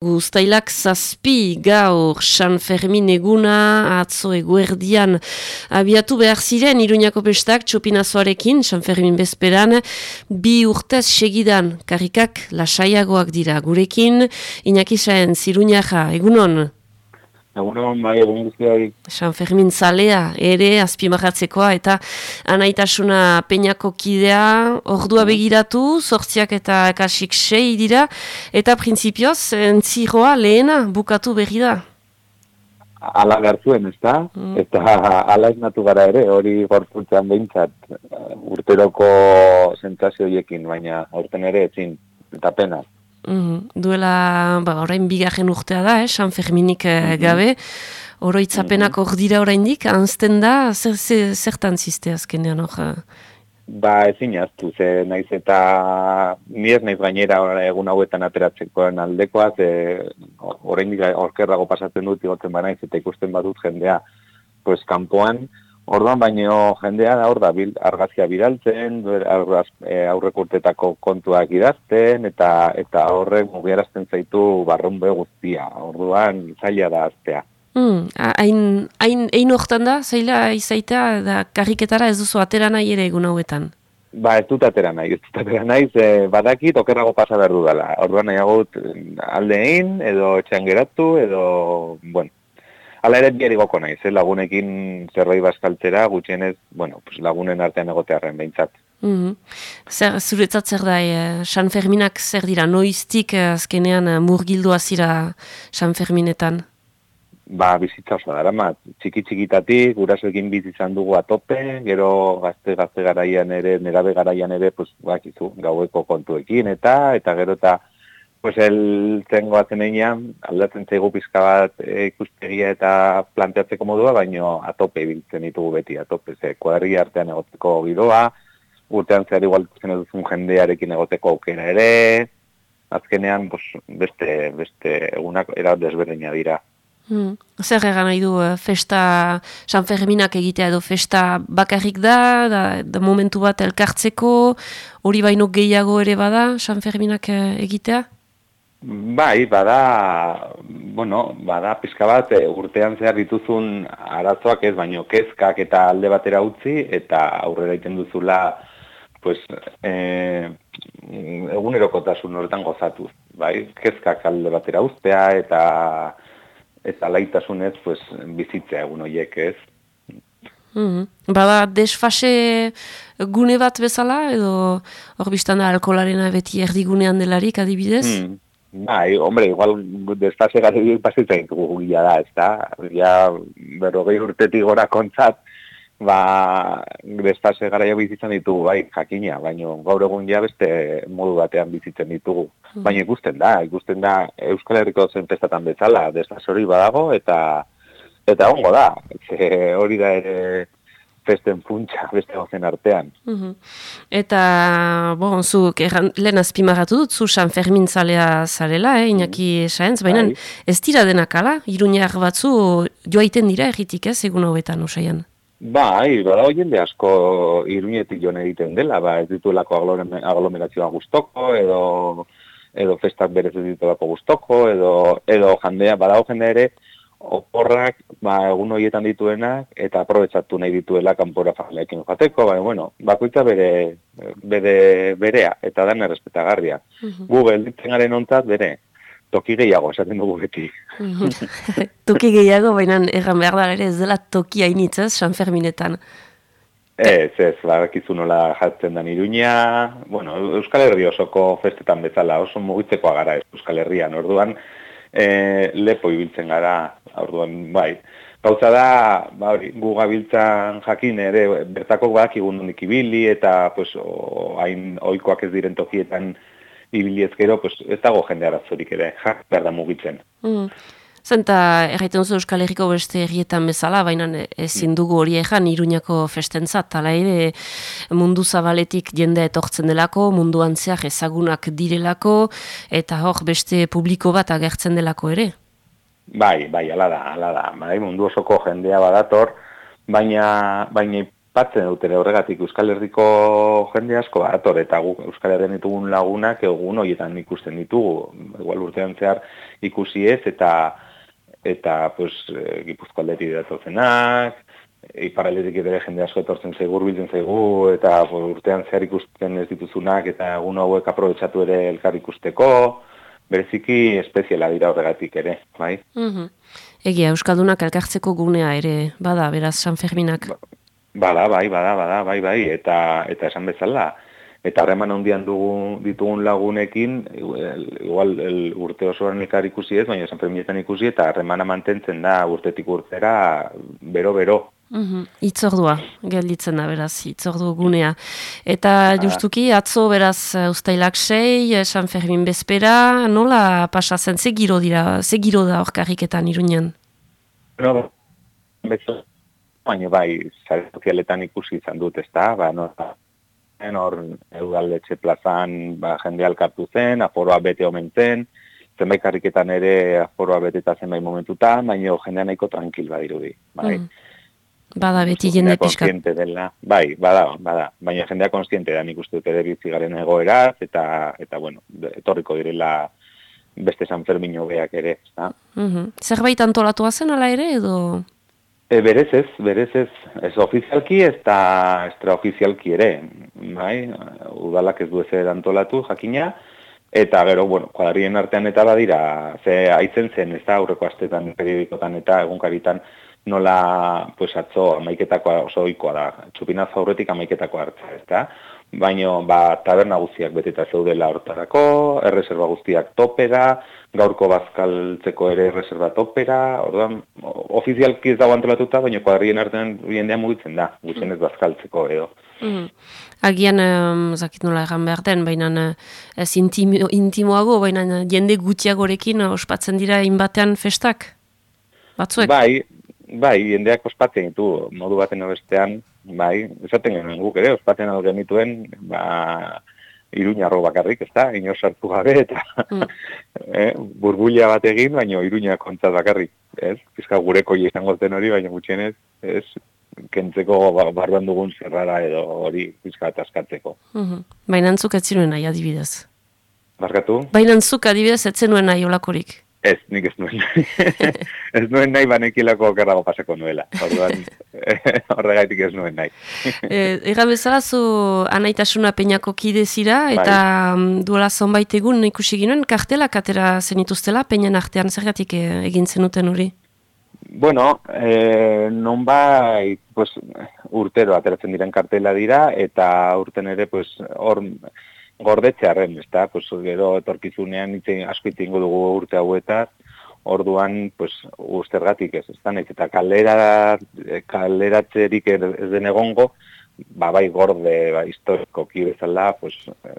Guztailak zazpi gaur San Fermin eguna atzo eguerdian abiatu behar ziren Iruñako pestak txopinazoarekin San Fermin bezperan bi urtez segidan. Karikak lasaiagoak dira gurekin. Inakisaen ziruñaja egunon Egunon, bai, egun guztiari. San Fermin zalea, ere, azpimarratzekoa, eta anaitasuna peñako kidea, ordua begiratu, sortziak eta kasik sei dira, eta prinsipioz, entziroa lehena bukatu berri da. Ala gartuen, ez da? Mm. Eta ala esnatu gara ere, hori gorpultzean behintzat, urteroko zentzazioiekin, baina aurten ere ezin, eta pena. Mm Duela, ba, orain bigarren urtea da, eh, San Ferminik eh, mhm. gabe, oroitzapenak hor dira oraindik, anzten da, zer, zer, zertan ziste azkenean hor? Ba, ezin jaztu, ze naiz eta ni ez naiz gainera egun hauetan ateratzekoen aldekoa, ze oraindik orkerrago pasatzen dut igotzen ba naiz eta ikusten badut jendea, pues kanpoan, Orduan baino jendea da hor da bil, argazkia biraltzen, argaz, e, aurrekurtetako kontuak idazten eta eta horrek mugiarazten zaitu barrunbe guztia. Orduan zaila da aztea. Hmm, hain mm, ein hortan da, zaila izaita da karriketara ez duzu atera nahi ere egun hauetan? Ba, ez dut atera nahi, ez dut atera nahi, ze badakit okerrago pasa behar dudala. Orduan nahi agut alde egin, edo etxean geratu, edo, bueno, Hala ere biari goko nahi, eh? lagunekin zerbait bazkaltzera, gutxienez, bueno, pues lagunen artean egotearen behintzat. Mm -hmm. Zer, zuretzat zer da, eh, San Ferminak zer dira, noiztik eh, azkenean eh, murgildua zira San Ferminetan? Ba, bizitza oso dara, ma, txiki txikitatik, gurasoekin bizizan dugu atope, gero gazte gazte garaian ere, nerabe garaian ere, pues, bakizu, gaueko kontuekin, eta, eta gero eta, Pues el tengo atenean aldatzen zaigu pizka bat e, ikustegia eta planteatzeko modua, baino a tope biltzen ditugu beti a tope ze kuadri artean egoteko gidoa, urtean zer igual zen duzun jendearekin egoteko aukera ere. Azkenean pues, beste beste egunak era desberdina dira. Hmm. Zer egan nahi du eh, festa San Ferminak egitea edo festa bakarrik da, da, da momentu bat elkartzeko, hori baino gehiago ere bada San Ferminak eh, egitea? Bai, bada, bueno, bada pizka bat e, urtean zehar dituzun arazoak ez, baino kezkak eta alde batera utzi eta aurrera iten duzula pues, e, egunerokotasun horretan gozatu. Bai, kezkak alde batera uztea eta eta laitasunez pues, bizitzea egun horiek ez. Mm -hmm. Bada desfase gune bat bezala edo hor biztanda alkolarena beti erdigunean delarik adibidez? Mm. Bai, hombre, igual despase gari pasitzen dugu gila da, ez da? Ja, berrogei urtetik gora kontzat, ba, despase gara ja bizitzen ditugu, bai, jakina, baina gaur egun ja beste modu batean bizitzen ditugu. Hmm. Baina ikusten da, ikusten da Euskal Herriko zen pestatan bezala, despase hori badago, eta eta ongo da, hori da ere festen funtsa beste gozen artean. Mm Eta, bon, zu, lehen azpimarratu dut, zu San Fermin zalea zarela, eh, inaki saentz, baina bai. ez dira denakala, iruñar batzu joaiten dira erritik ez, egun hauetan usaian? Bai, bada hoien de asko iruñetik joan egiten dela, ba, ez dituelako aglomerazioa gustoko, edo edo festak berez ez ditulako gustoko, edo, edo jandea, bada jende ere, oporrak ba, egun horietan dituenak eta aprobetsatu nahi dituela kanpora familiakin joateko, baina, bueno, bakoitza bere, bere, berea eta dana respetagarria. Uh Google ditzen garen ontzat bere, toki gehiago, esaten dugu beti. toki gehiago, baina erran behar da ere ez dela toki hainitzaz, San Ferminetan. Ez, ez, barakizu nola jatzen da iruña, bueno, Euskal Herri osoko festetan bezala, oso mugitzekoa gara Euskal Herrian, orduan, e, lepo ibiltzen gara, orduan, bai. Gauza da, ba, hori, gu gabiltzan jakin ere, bertako badak igundunik ibili, eta, pues, hain oikoak ez diren tokietan ibili ezkero, pues, ez dago jende arazorik ere, jak, berda mugitzen. Mm. Zenta, erraiten zu Euskal Herriko beste herrietan bezala, baina ezin dugu hori ejan Iruñako festentzat, ala ere mundu zabaletik jende etortzen delako, mundu antzeak ezagunak direlako, eta hor beste publiko bat agertzen delako ere. Bai, bai, ala da, ala da. Bai, mundu osoko jendea badator, baina, baina batzen dute horregatik. Euskal Herriko jende asko ator eta gu Euskal Herrian ditugun lagunak egun horietan ikusten ditugu. Igual urtean zehar ikusi ez eta eta pues e, Gipuzko aldeti datozenak iparaldetik ere jende asko etortzen zaigu biltzen zaigu eta urtean zehar ikusten ez dituzunak eta egun hauek aprobetsatu ere elkar ikusteko bereziki espeziala dira horregatik ere, bai? Mm Egia, Euskaldunak elkartzeko gunea ere, bada, beraz, San Ferminak? Ba, Bada, bai, bada, bada, bai, bai, eta eta esan bezala. Eta harreman handian dugu ditugun lagunekin, igual el urte osoan elkar ikusi ez, baina esan premietan ikusi, eta harremana mantentzen da urtetik urtera, bero-bero. Mm Itzordua, gelditzen da, beraz, itzordu gunea. Eta ah. justuki, atzo, beraz, ustailak sei, San Fermin bezpera, nola pasazen, ze giro dira, ze giro da horkarriketan iruñan? No, bezo, baina bai, zare sozialetan ikusi izan dut, ez da, ba, no, hor, eudaldetxe plazan, ba, jende alkartu zen, aforoa bete omen zen, zenbait karriketan ere aforoa bete eta zenbait momentutan, baina jendea nahiko tranquil badirudi, bai. Mm. Bada beti jende pixka. Dela. Bai, bada, bada. Baina jendea konstiente da nik uste dut ere bizigaren egoeraz, eta, eta bueno, etorriko direla beste San Fermin beak ere. Mm -hmm. Zerbait antolatua zen ala ere, edo... E, berez ez, berez ez, ez ofizialki ez da extraofizialki ere, bai, udalak ez du ez antolatu jakina, eta gero, bueno, kuadarien artean eta badira, ze haitzen zen, ez da, aurreko astetan, periodikotan eta egunkaritan, nola, pues, atzo, amaiketakoa oso oikoa da, txupina zaurretik amaiketakoa hartza, ez da, baino, ba, taberna guztiak beteta zeudela hortarako, erreserba guztiak topera, gaurko bazkaltzeko ere reserva topera, orduan, ofizialki ez dago antolatuta, baina kuadrien artean jendea mugitzen da, gutxen ez bazkaltzeko edo. Mm. Agian, um, zakit nola egan behar den, baina ez intimo, intimoago, baina jende gutiagorekin ospatzen dira inbatean festak? Batzuek? Bai, bai, jendeak ospatzen ditu, modu baten bestean, bai, esaten genuen guk ere, ospatzen algen genituen, ba, iruñarro bakarrik, ez da, ino sartu gabe, eta mm. eh, burbulia bat egin, baina iruña kontzat bakarrik, ez? Fizka gureko izango zen hori, baina gutxienez, ez? Kentzeko ba, barban dugun zerrara edo hori fizka askatzeko. Mm -hmm. Baina antzuk ez zinuen nahi adibidez? Barkatu? Baina antzuk adibidez ez zenuen nahi olakorik? Ez, nik ez nuen. ez nuen nahi banekilako okerrago pasako nuela. Orduan, horregaitik ez nuen nahi. e, bezala zu anaitasuna peñako kide zira, bai. eta bai. duela zonbait egun ikusi ginoen, kartelak atera zenituztela, peñan artean zergatik eh, egin zenuten hori? Bueno, eh, non bai, pues, urtero ateratzen diren kartela dira, eta urten ere, pues, hor gordetzearen, ez da, pues, gero etorkizunean itzen, asko itingo dugu urte hauetaz, orduan, pues, ustergatik ez, ez da, eta kalera, kaleratzerik ez den egongo, ba, bai gorde, ba, historiko bezala, pues,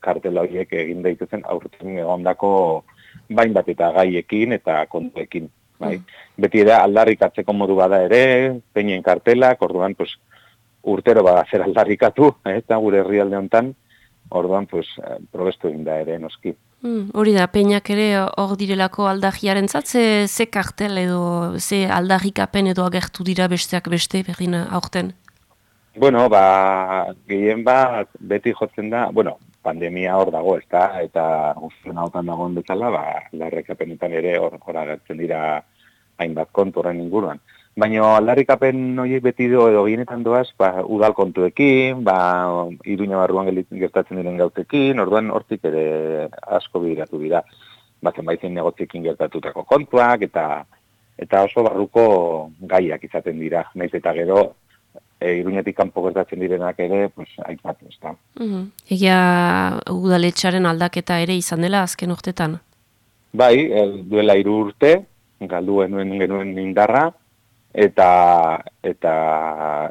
kartela horiek egin daitezen aurten egondako bain bat eta gaiekin eta kontuekin. Bai. Mm. Beti da aldarrik atzeko modu bada ere, peinen kartelak, orduan, pues, urtero bada zer aldarrikatu, eh, eta gure herrialde hontan, orduan, pues, eh, probestu egin da ere, noski. Mm, hori da, peinak ere hor direlako aldagiaren ze, ze kartel edo ze aldarrikapen edo agertu dira besteak beste berdin aurten? Bueno, ba, gehien bat beti jotzen da, bueno, pandemia hor dago, ez da, eta guztien hautan dagoen bezala, ba, aldarrikapenetan ere hor agertzen dira hainbat kontu horren inguruan. Baina aldarrikapen horiek beti do edo gienetan doaz, ba, udal kontuekin, ba, iruña barruan gertatzen diren gautekin, orduan hortik ere asko bidiratu dira. Ba, zenbaitzen negoziekin gertatutako kontuak, eta eta oso barruko gaiak izaten dira. Naiz eta gero, e, iruñetik kanpo gertatzen direnak ere, pues, aipatu, ez da. Mm Egia udaletxaren aldaketa ere izan dela azken urtetan? Bai, duela iru urte, galduen genuen indarra, eta eta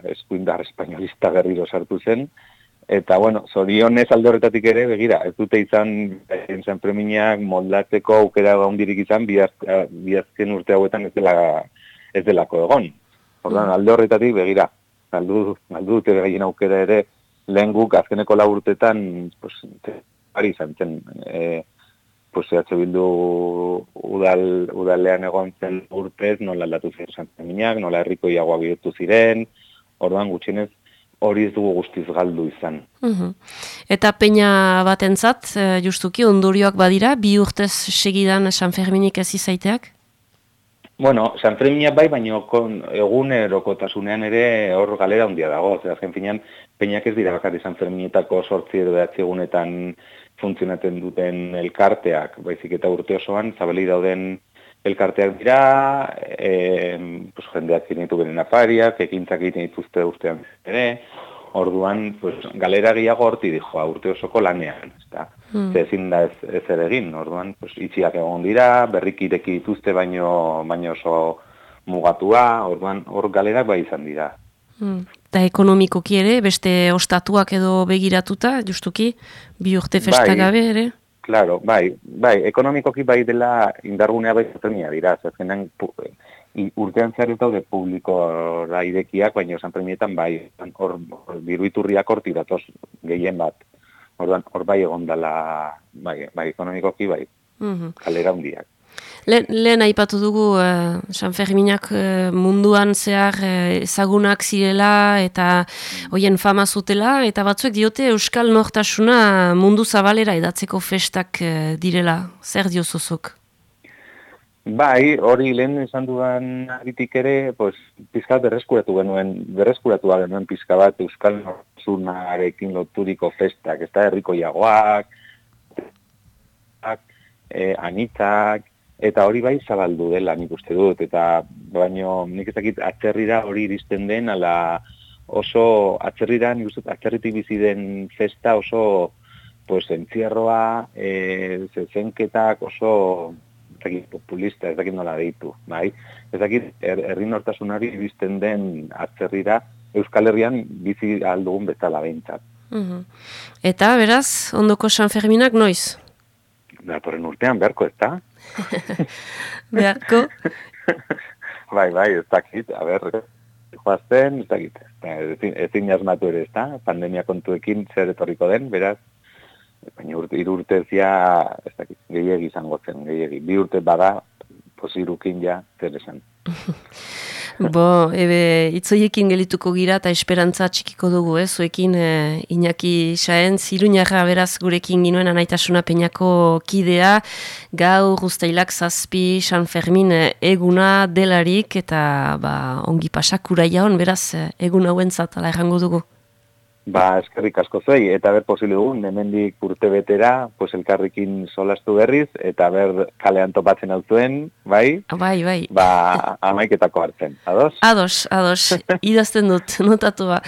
eskuindar espainolista berriro sartu zen eta bueno, zorionez alde horretatik ere begira, ez dute izan zen premiak moldatzeko aukera gaundirik izan biazken urte hauetan ez dela ez delako egon. Ordan alde horretatik begira, galdu galdu dute begien aukera ere lehen guk azkeneko laburtetan pues ari izan zen eh pues EH Bildu udal, udalean egon zen urtez, nola aldatu zen Santaminak, nola herriko iagoa bihurtu ziren, orduan gutxinez hori ez dugu guztiz galdu izan. Mhm. Eta peina batentzat, eh, justuki, ondorioak badira, bi urtez segidan San Ferminik ez izaiteak? Bueno, San Ferminia bai, baina egun erokotasunean ere hor galera handia dago. Zer, azken finean, peinak ez dira bakarri San Ferminietako sortzi edo behatzi egunetan funtzionaten duten elkarteak, baizik eta urte osoan, zabeli dauden elkarteak dira, e, pues, jendeak zinetu beren afariak, ekintzak egiten dituzte urtean ere, orduan, pues, galera gehiago horti dijo, urte osoko lanean, ezta? Hmm. ezin da ez, ez ere egin, orduan, pues, itxiak egon dira, berrik ireki dituzte baino, baino oso mugatua, orduan, hor galerak bai izan dira. Hmm. Eta ekonomikoki ere, beste ostatuak edo begiratuta, justuki, bi urte festagabe bai. ere? Claro, bai, bai, ekonomikoki bai dela indargunea bai zertenia dira, zertenen urtean zer daude publikora irekiak, baina esan premietan bai, hor biruiturriak horti datoz gehien bat. Orduan, hor bai egon dela, bai, bai, ekonomikoki bai, mm -hmm. kalera hundiak. Lehen, lehen aipatu dugu uh, San Ferminak uh, munduan zehar uh, ezagunak zirela eta hoien fama zutela eta batzuek diote Euskal Nortasuna mundu zabalera edatzeko festak direla. Zer diozozok? Bai, hori lehen esan duan aritik ere, pues, pizka berreskuratu genuen, berreskuratu genuen pizka bat Euskal Nortasunarekin loturiko festak, ez da herriko jagoak, eh, anitzak, Eta hori bai zabaldu dela nik uste dut, eta baino nik ez dakit atzerrira hori iristen den, ala oso atzerrira nik uste atzerritik bizi den festa oso pues, entzierroa, e, zezenketak oso dakit, populista, ez dakit nola deitu, bai? Ez dakit herri nortasunari iristen den atzerrira Euskal Herrian bizi aldugun bezala behintzat. Mm Eta, beraz, ondoko San Ferminak noiz? Datorren urtean, berko, ez da? Beharko? bai, bai, ez dakit, a ber, joazten, ez dakit, ezin jasmatu ere, ez da, pandemia kontuekin zer etorriko den, beraz, baina urte, irurte zia, ez dakit, gehiagi izango zen, gehiagi, bi urte bada, posirukin ja, zer esan. Bo, ebe, itzoiekin gelituko gira eta esperantza txikiko dugu, eh? Zuekin, eh, Iñaki Saen, ziruñarra beraz gurekin ginuen anaitasuna peñako kidea, gau, guztailak zazpi, San Fermin eh, eguna delarik, eta ba, ongi pasakura jaun, beraz, egun hauen zatala errango dugu. Ba, eskerrik asko zuei, eta ber posible dugun, hemendik urte betera, pues elkarrikin solastu berriz, eta ber kalean topatzen hau zuen, bai? Bai, bai. Ba, amaiketako hartzen, ados? Ados, ados, idazten dut, notatu ba.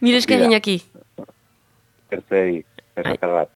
Mire eskerri naki? Erzei, bat.